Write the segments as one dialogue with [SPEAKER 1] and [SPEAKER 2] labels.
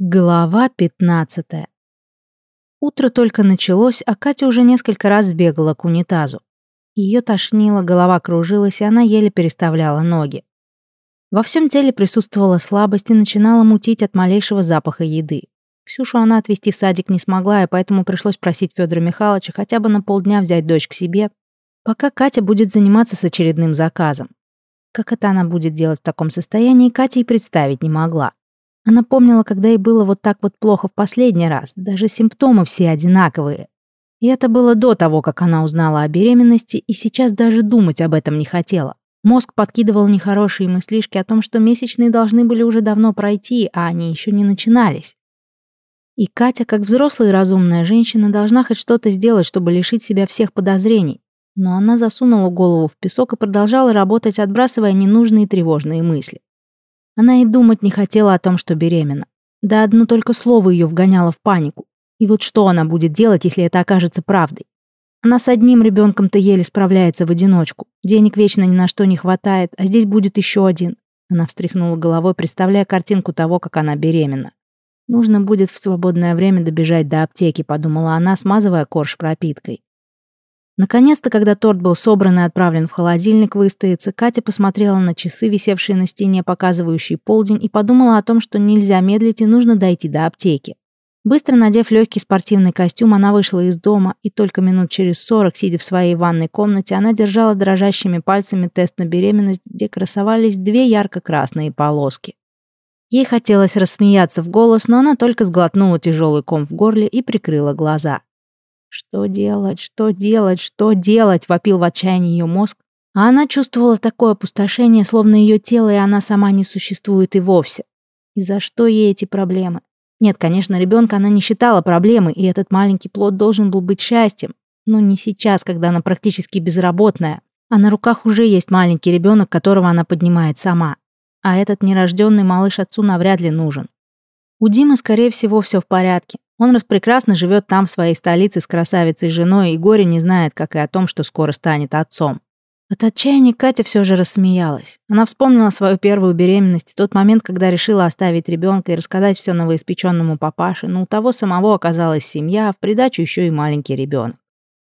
[SPEAKER 1] Глава 15. Утро только началось, а Катя уже несколько раз сбегала к унитазу. Ее тошнило, голова кружилась, и она еле переставляла ноги. Во всем теле присутствовала слабость и начинала мутить от малейшего запаха еды. Ксюшу она отвезти в садик не смогла, и поэтому пришлось просить Федора Михайловича хотя бы на полдня взять дочь к себе, пока Катя будет заниматься с очередным заказом. Как это она будет делать в таком состоянии, Катя и представить не могла. Она помнила, когда ей было вот так вот плохо в последний раз, даже симптомы все одинаковые. И это было до того, как она узнала о беременности, и сейчас даже думать об этом не хотела. Мозг подкидывал нехорошие мыслишки о том, что месячные должны были уже давно пройти, а они еще не начинались. И Катя, как взрослая и разумная женщина, должна хоть что-то сделать, чтобы лишить себя всех подозрений. Но она засунула голову в песок и продолжала работать, отбрасывая ненужные тревожные мысли. Она и думать не хотела о том, что беременна. Да одно только слово ее вгоняло в панику. И вот что она будет делать, если это окажется правдой? Она с одним ребенком-то еле справляется в одиночку. Денег вечно ни на что не хватает, а здесь будет еще один. Она встряхнула головой, представляя картинку того, как она беременна. Нужно будет в свободное время добежать до аптеки, подумала она, смазывая корж пропиткой. Наконец-то, когда торт был собран и отправлен в холодильник выстояться, Катя посмотрела на часы, висевшие на стене, показывающие полдень, и подумала о том, что нельзя медлить и нужно дойти до аптеки. Быстро надев легкий спортивный костюм, она вышла из дома, и только минут через сорок, сидя в своей ванной комнате, она держала дрожащими пальцами тест на беременность, где красовались две ярко-красные полоски. Ей хотелось рассмеяться в голос, но она только сглотнула тяжелый ком в горле и прикрыла глаза. Что делать, что делать, что делать, вопил в отчаянии ее мозг. А она чувствовала такое опустошение, словно ее тело и она сама не существует и вовсе. И за что ей эти проблемы? Нет, конечно, ребенка она не считала проблемой, и этот маленький плод должен был быть счастьем. Но не сейчас, когда она практически безработная. А на руках уже есть маленький ребенок, которого она поднимает сама. А этот нерожденный малыш отцу навряд ли нужен. У Димы, скорее всего, все в порядке. Он распрекрасно живет там, в своей столице, с красавицей женой, и горе не знает, как и о том, что скоро станет отцом. От отчаяния Катя все же рассмеялась. Она вспомнила свою первую беременность, тот момент, когда решила оставить ребенка и рассказать все новоиспеченному папаше, но у того самого оказалась семья, а в придачу еще и маленький ребенок.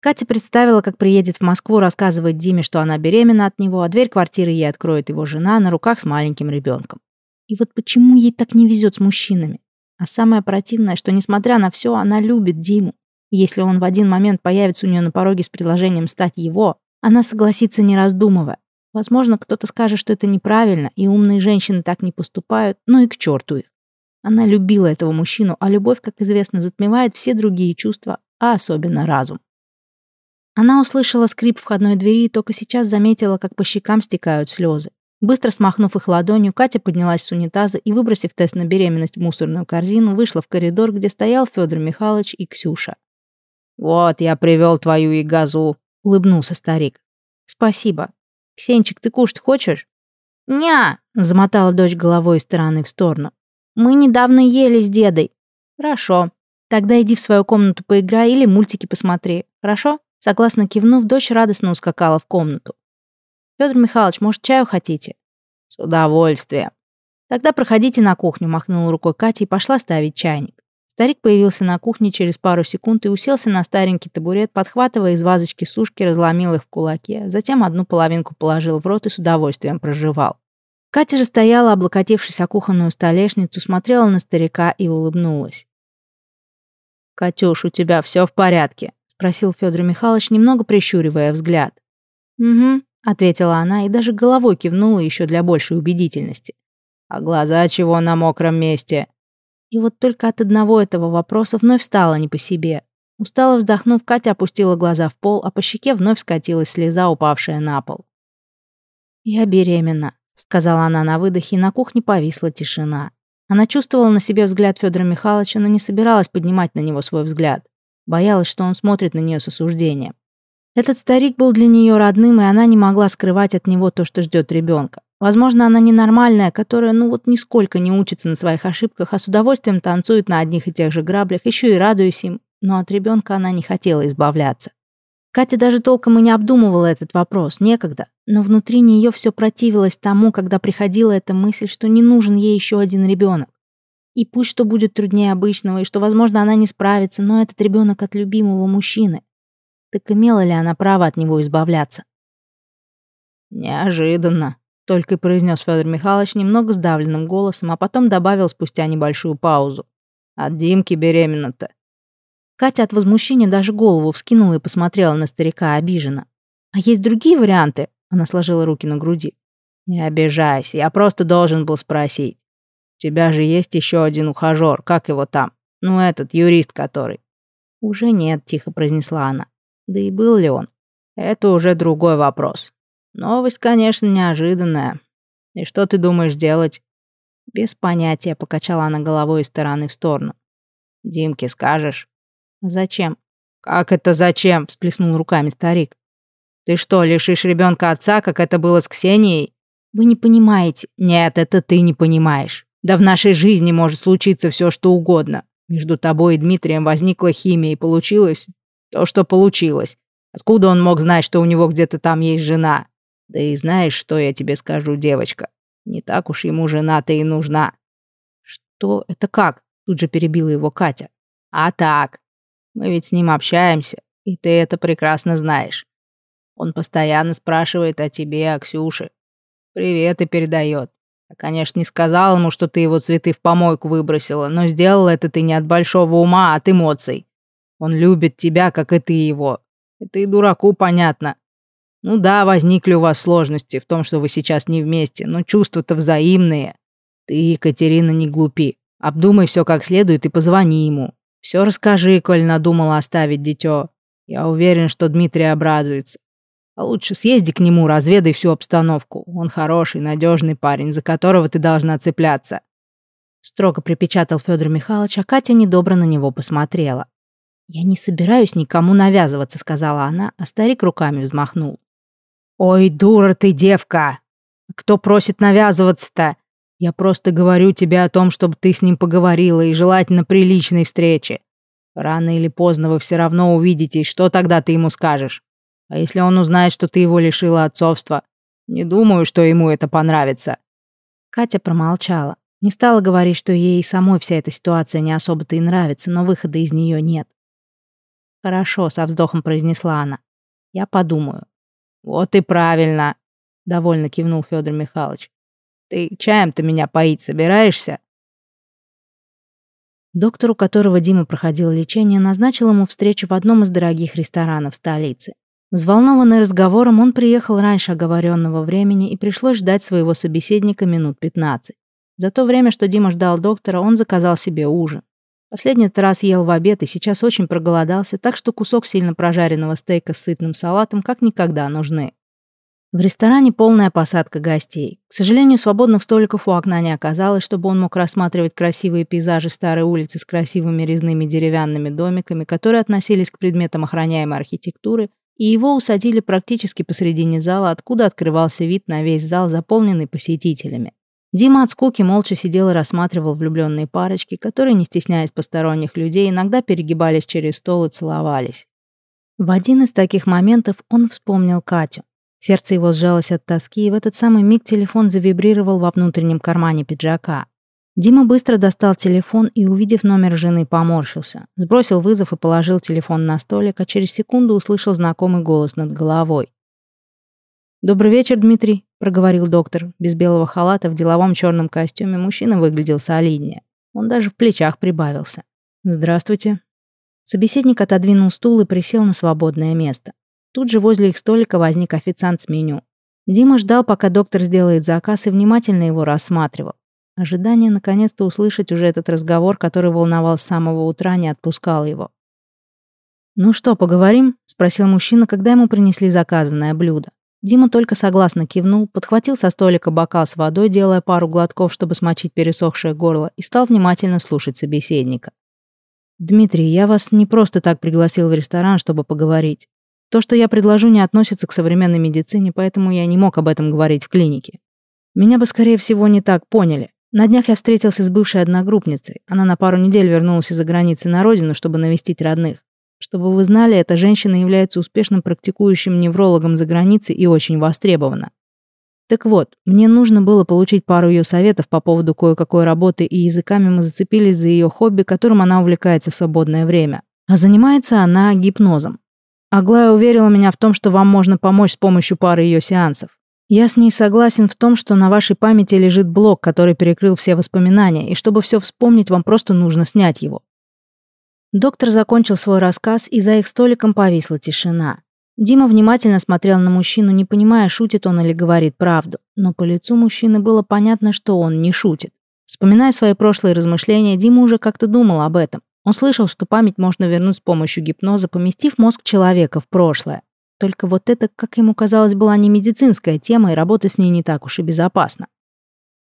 [SPEAKER 1] Катя представила, как приедет в Москву рассказывать Диме, что она беременна от него, а дверь квартиры ей откроет его жена на руках с маленьким ребенком. И вот почему ей так не везет с мужчинами? А самое противное, что несмотря на все, она любит Диму. Если он в один момент появится у нее на пороге с предложением стать его, она согласится не раздумывая. Возможно, кто-то скажет, что это неправильно, и умные женщины так не поступают, но и к черту их. Она любила этого мужчину, а любовь, как известно, затмевает все другие чувства, а особенно разум. Она услышала скрип входной двери и только сейчас заметила, как по щекам стекают слезы. Быстро смахнув их ладонью, Катя поднялась с унитаза и, выбросив тест на беременность в мусорную корзину, вышла в коридор, где стоял Федор Михайлович и Ксюша. «Вот, я привел твою и газу», — улыбнулся старик. «Спасибо. Ксенчик, ты кушать хочешь?» «Ня!» — замотала дочь головой из стороны в сторону. «Мы недавно ели с дедой». «Хорошо. Тогда иди в свою комнату поиграй или мультики посмотри. Хорошо?» Согласно кивнув, дочь радостно ускакала в комнату. Петр Михайлович, может, чаю хотите? С удовольствием. Тогда проходите на кухню, махнула рукой Катя и пошла ставить чайник. Старик появился на кухне через пару секунд и уселся на старенький табурет, подхватывая из вазочки сушки, разломил их в кулаке, затем одну половинку положил в рот и с удовольствием прожевал. Катя же стояла, облокотившись о кухонную столешницу, смотрела на старика и улыбнулась. «Катюш, у тебя все в порядке?» — спросил Федор Михайлович, немного прищуривая взгляд. «Угу», ответила она и даже головой кивнула еще для большей убедительности. А глаза чего на мокром месте? И вот только от одного этого вопроса вновь стало не по себе. Устало вздохнув, Катя опустила глаза в пол, а по щеке вновь скатилась слеза, упавшая на пол. «Я беременна», — сказала она на выдохе, и на кухне повисла тишина. Она чувствовала на себе взгляд Федора Михайловича, но не собиралась поднимать на него свой взгляд. Боялась, что он смотрит на нее с осуждением. Этот старик был для нее родным, и она не могла скрывать от него то, что ждет ребенка. Возможно, она ненормальная, которая ну вот нисколько не учится на своих ошибках, а с удовольствием танцует на одних и тех же граблях, еще и радуясь им, но от ребенка она не хотела избавляться. Катя даже толком и не обдумывала этот вопрос, некогда, но внутри нее все противилось тому, когда приходила эта мысль, что не нужен ей еще один ребенок. И пусть что будет труднее обычного, и что, возможно, она не справится, но этот ребенок от любимого мужчины. Так имела ли она право от него избавляться?
[SPEAKER 2] Неожиданно, только и произнес Федор Михайлович немного сдавленным голосом, а потом добавил спустя небольшую паузу. От Димки беременна-то.
[SPEAKER 1] Катя от возмущения даже голову вскинула и посмотрела на старика обиженно. «А есть другие варианты?» Она сложила руки на груди.
[SPEAKER 2] «Не обижайся, я просто должен был спросить. У тебя же есть еще один ухажер, как его там? Ну, этот, юрист который».
[SPEAKER 1] «Уже нет», — тихо произнесла она. «Да и был ли он?»
[SPEAKER 2] «Это уже другой вопрос. Новость, конечно, неожиданная. И что ты думаешь делать?»
[SPEAKER 1] «Без понятия», — покачала она головой из стороны в сторону.
[SPEAKER 2] «Димке скажешь?»
[SPEAKER 1] «Зачем?»
[SPEAKER 2] «Как это зачем?» — всплеснул руками старик. «Ты что, лишишь ребенка отца, как это было с Ксенией?»
[SPEAKER 1] «Вы не понимаете».
[SPEAKER 2] «Нет, это ты не понимаешь. Да в нашей жизни может случиться все, что угодно. Между тобой и Дмитрием возникла химия, и получилось то, что получилось. Откуда он мог знать, что у него где-то там есть жена? Да и знаешь, что я тебе скажу, девочка? Не так уж ему жена-то и нужна».
[SPEAKER 1] «Что? Это как?» Тут же перебила его Катя.
[SPEAKER 2] «А так. Мы ведь с ним общаемся, и ты это прекрасно знаешь. Он постоянно спрашивает о тебе, о Ксюше. Привет и передает. Я, конечно, не сказал ему, что ты его цветы в помойку выбросила, но сделал это ты не от большого ума, а от эмоций. Он любит тебя, как и ты его. Это и дураку понятно. Ну да, возникли у вас сложности в том, что вы сейчас не вместе, но чувства-то взаимные. Ты, Екатерина, не глупи. Обдумай все как следует и позвони ему. Все расскажи, коль надумала оставить дитё. Я уверен, что Дмитрий обрадуется. А лучше съезди к нему, разведай всю обстановку. Он хороший, надежный парень, за которого ты должна цепляться.
[SPEAKER 1] Строго припечатал Федор Михайлович, а Катя недобро на него посмотрела. «Я не собираюсь никому навязываться», — сказала она, а старик руками взмахнул.
[SPEAKER 2] «Ой, дура ты, девка! Кто просит навязываться-то? Я просто говорю тебе о том, чтобы ты с ним поговорила и желательно при личной встрече. Рано или поздно вы все равно увидитесь, что тогда ты ему скажешь? А если он узнает, что ты его лишила отцовства? Не думаю, что ему это понравится».
[SPEAKER 1] Катя промолчала. Не стала говорить, что ей самой вся эта ситуация не особо-то и нравится, но выхода из нее нет. «Хорошо», — со вздохом произнесла она. «Я подумаю».
[SPEAKER 2] «Вот и правильно», — довольно кивнул Федор Михайлович. «Ты чаем-то меня поить собираешься?»
[SPEAKER 1] Доктор, у которого Дима проходил лечение, назначил ему встречу в одном из дорогих ресторанов столицы. Взволнованный разговором, он приехал раньше оговоренного времени и пришлось ждать своего собеседника минут 15. За то время, что Дима ждал доктора, он заказал себе ужин. Последний раз ел в обед и сейчас очень проголодался, так что кусок сильно прожаренного стейка с сытным салатом как никогда нужны. В ресторане полная посадка гостей. К сожалению, свободных столиков у окна не оказалось, чтобы он мог рассматривать красивые пейзажи старой улицы с красивыми резными деревянными домиками, которые относились к предметам охраняемой архитектуры и его усадили практически посредине зала, откуда открывался вид на весь зал, заполненный посетителями. Дима от скуки молча сидел и рассматривал влюбленные парочки, которые, не стесняясь посторонних людей, иногда перегибались через стол и целовались. В один из таких моментов он вспомнил Катю. Сердце его сжалось от тоски, и в этот самый миг телефон завибрировал во внутреннем кармане пиджака. Дима быстро достал телефон и, увидев номер жены, поморщился. Сбросил вызов и положил телефон на столик, а через секунду услышал знакомый голос над головой. «Добрый вечер, Дмитрий», — проговорил доктор. Без белого халата, в деловом черном костюме мужчина выглядел солиднее. Он даже в плечах прибавился. «Здравствуйте». Собеседник отодвинул стул и присел на свободное место. Тут же возле их столика возник официант с меню. Дима ждал, пока доктор сделает заказ, и внимательно его рассматривал. Ожидание наконец-то услышать уже этот разговор, который волновал с самого утра, не отпускал его. «Ну что, поговорим?» — спросил мужчина, когда ему принесли заказанное блюдо. Дима только согласно кивнул, подхватил со столика бокал с водой, делая пару глотков, чтобы смочить пересохшее горло, и стал внимательно слушать собеседника. «Дмитрий, я вас не просто так пригласил в ресторан, чтобы поговорить. То, что я предложу, не относится к современной медицине, поэтому я не мог об этом говорить в клинике. Меня бы, скорее всего, не так поняли. На днях я встретился с бывшей одногруппницей. Она на пару недель вернулась из-за границы на родину, чтобы навестить родных. Чтобы вы знали, эта женщина является успешным практикующим неврологом за границей и очень востребована. Так вот, мне нужно было получить пару ее советов по поводу кое-какой работы, и языками мы зацепились за ее хобби, которым она увлекается в свободное время. А занимается она гипнозом. Аглая уверила меня в том, что вам можно помочь с помощью пары ее сеансов. Я с ней согласен в том, что на вашей памяти лежит блок, который перекрыл все воспоминания, и чтобы все вспомнить, вам просто нужно снять его. Доктор закончил свой рассказ, и за их столиком повисла тишина. Дима внимательно смотрел на мужчину, не понимая, шутит он или говорит правду. Но по лицу мужчины было понятно, что он не шутит. Вспоминая свои прошлые размышления, Дима уже как-то думал об этом. Он слышал, что память можно вернуть с помощью гипноза, поместив мозг человека в прошлое. Только вот это, как ему казалось, была не медицинская тема, и работа с ней не так уж и безопасна.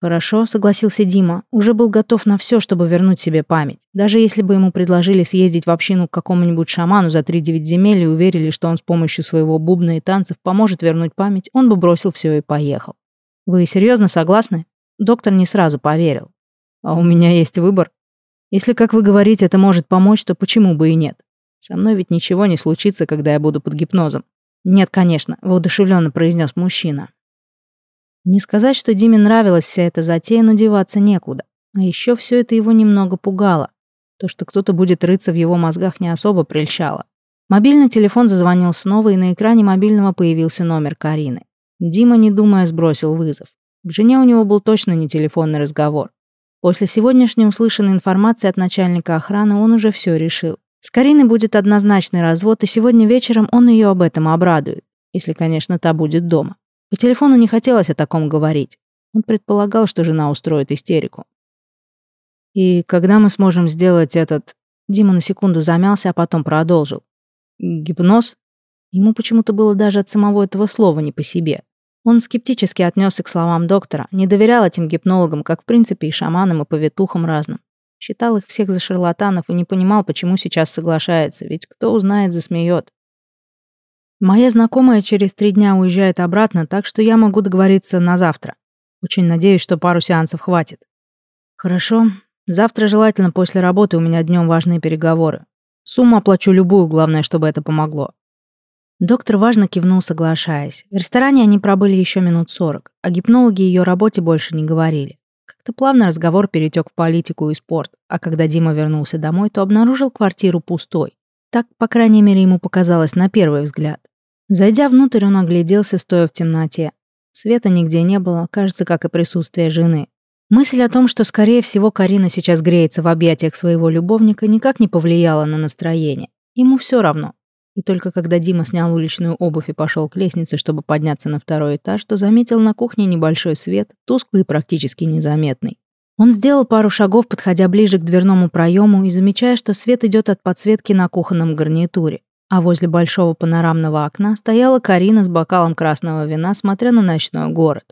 [SPEAKER 1] «Хорошо», — согласился Дима. Уже был готов на все, чтобы вернуть себе память. Даже если бы ему предложили съездить в общину к какому-нибудь шаману за три девять земель и уверили, что он с помощью своего бубна и танцев поможет вернуть память, он бы бросил все и поехал. «Вы серьезно согласны?» Доктор не сразу поверил. «А у меня есть выбор. Если, как вы говорите, это может помочь, то почему бы и нет? Со мной ведь ничего не случится, когда я буду под гипнозом. «Нет, конечно», — воодушевленно произнес мужчина. Не сказать, что Диме нравилась вся эта затея, но деваться некуда. А еще все это его немного пугало. То, что кто-то будет рыться в его мозгах, не особо прельщало. Мобильный телефон зазвонил снова, и на экране мобильного появился номер Карины. Дима, не думая, сбросил вызов. К жене у него был точно не телефонный разговор. После сегодняшней услышанной информации от начальника охраны он уже все решил. С Кариной будет однозначный развод, и сегодня вечером он ее об этом обрадует, если, конечно, та будет дома. По телефону не хотелось о таком говорить. Он предполагал, что жена устроит истерику. «И когда мы сможем сделать этот...» Дима на секунду замялся, а потом продолжил. «Гипноз?» Ему почему-то было даже от самого этого слова не по себе. Он скептически отнесся к словам доктора, не доверял этим гипнологам, как в принципе и шаманам, и повитухам разным. Считал их всех за шарлатанов и не понимал, почему сейчас соглашается, ведь кто узнает, засмеет. Моя знакомая через три дня уезжает обратно, так что я могу договориться на завтра. Очень надеюсь, что пару сеансов хватит. Хорошо. Завтра желательно после работы у меня днем важные переговоры. Сумму оплачу любую, главное, чтобы это помогло. Доктор важно кивнул, соглашаясь. В ресторане они пробыли еще минут сорок, а гипнологи ее работе больше не говорили. Как-то плавно разговор перетек в политику и спорт, а когда Дима вернулся домой, то обнаружил квартиру пустой. Так, по крайней мере, ему показалось на первый взгляд. Зайдя внутрь, он огляделся, стоя в темноте. Света нигде не было, кажется, как и присутствие жены. Мысль о том, что, скорее всего, Карина сейчас греется в объятиях своего любовника, никак не повлияла на настроение. Ему все равно. И только когда Дима снял уличную обувь и пошел к лестнице, чтобы подняться на второй этаж, то заметил на кухне небольшой свет, тусклый и практически незаметный. Он сделал пару шагов, подходя ближе к дверному проему и замечая, что свет идет от подсветки на кухонном гарнитуре. А возле большого панорамного окна стояла Карина с бокалом красного вина, смотря на ночной город.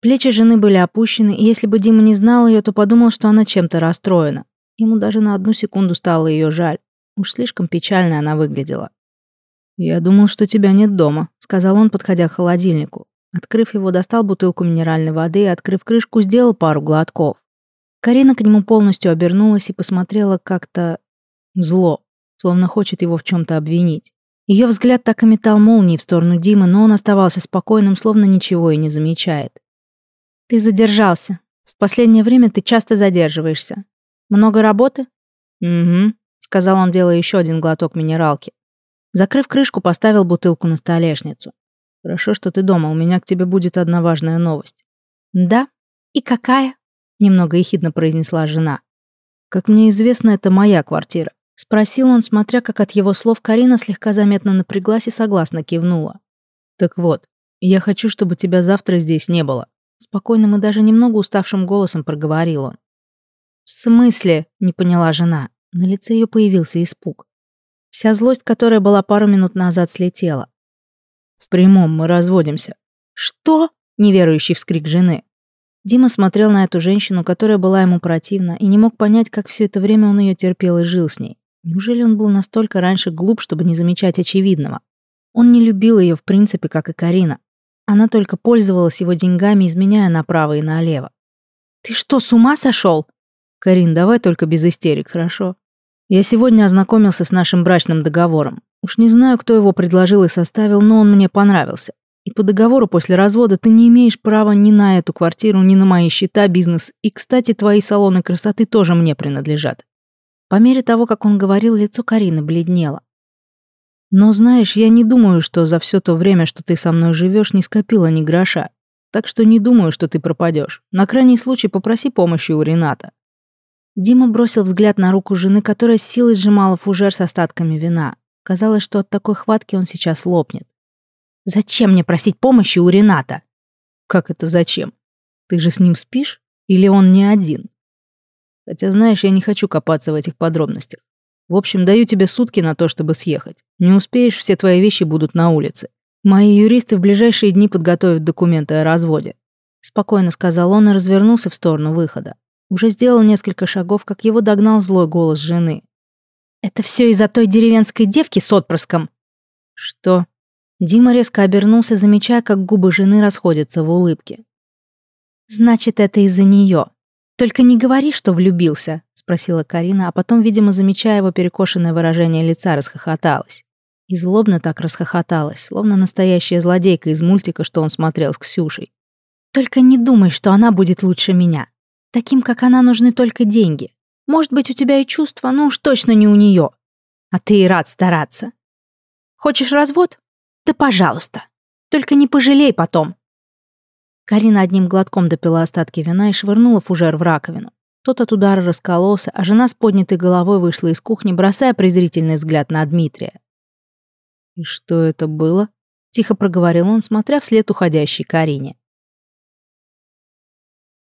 [SPEAKER 1] Плечи жены были опущены, и если бы Дима не знал ее, то подумал, что она чем-то расстроена. Ему даже на одну секунду стало ее жаль. Уж слишком печально она выглядела. «Я думал, что тебя нет дома», — сказал он, подходя к холодильнику. Открыв его, достал бутылку минеральной воды и, открыв крышку, сделал пару глотков. Карина к нему полностью обернулась и посмотрела как-то зло, словно хочет его в чем-то обвинить. Ее взгляд так и метал молнии в сторону Димы, но он оставался спокойным, словно ничего и не замечает. «Ты задержался. В последнее время ты часто задерживаешься. Много работы?» «Угу», — сказал он, делая еще один глоток минералки. Закрыв крышку, поставил бутылку на столешницу. «Хорошо, что ты дома, у меня к тебе будет одна важная новость». «Да? И какая?» — немного ехидно произнесла жена. «Как мне известно, это моя квартира», — спросил он, смотря, как от его слов Карина слегка заметно напряглась и согласно кивнула. «Так вот, я хочу, чтобы тебя завтра здесь не было», — спокойным и даже немного уставшим голосом проговорил он. «В смысле?» — не поняла жена. На лице ее появился испуг. Вся злость, которая была пару минут назад, слетела. «В прямом мы разводимся». «Что?» — неверующий вскрик жены. Дима смотрел на эту женщину, которая была ему противна, и не мог понять, как все это время он ее терпел и жил с ней. Неужели он был настолько раньше глуп, чтобы не замечать очевидного? Он не любил ее в принципе, как и Карина. Она только пользовалась его деньгами, изменяя направо и налево. «Ты что, с ума сошел?» «Карин, давай только без истерик, хорошо?» Я сегодня ознакомился с нашим брачным договором. Уж не знаю, кто его предложил и составил, но он мне понравился. И по договору после развода ты не имеешь права ни на эту квартиру, ни на мои счета, бизнес. И, кстати, твои салоны красоты тоже мне принадлежат. По мере того, как он говорил, лицо Карины бледнело. Но знаешь, я не думаю, что за все то время, что ты со мной живешь, не скопила ни гроша. Так что не думаю, что ты пропадешь. На крайний случай попроси помощи у Рената. Дима бросил взгляд на руку жены, которая с силой сжимала фужер с остатками вина. Казалось, что от такой хватки он сейчас лопнет. «Зачем мне просить помощи у Рената?» «Как это зачем? Ты же с ним спишь? Или он не один?» Хотя, знаешь, я не хочу копаться в этих подробностях. В общем, даю тебе сутки на то, чтобы съехать. Не успеешь, все твои вещи будут на улице. Мои юристы в ближайшие дни подготовят документы о разводе. Спокойно сказал он и развернулся в сторону выхода. Уже сделал несколько шагов, как его догнал злой голос жены. «Это все из-за той деревенской девки с отпрыском!» «Что?» Дима резко обернулся, замечая, как губы жены расходятся в улыбке. «Значит, это из-за нее. «Только не говори, что влюбился», — спросила Карина, а потом, видимо, замечая его перекошенное выражение лица, расхохоталась. И злобно так расхохоталась, словно настоящая злодейка из мультика, что он смотрел с Ксюшей. «Только не думай, что она будет лучше меня. Таким, как она, нужны только деньги. Может быть, у тебя и чувства, но уж точно не у нее. А ты и рад стараться. Хочешь развод? Да пожалуйста. Только не пожалей потом. Карина одним глотком допила остатки вина и швырнула фужер в раковину. Тот от удара раскололся, а жена с поднятой головой вышла из кухни, бросая презрительный взгляд на Дмитрия. «И что это было?» — тихо проговорил он, смотря вслед уходящей Карине.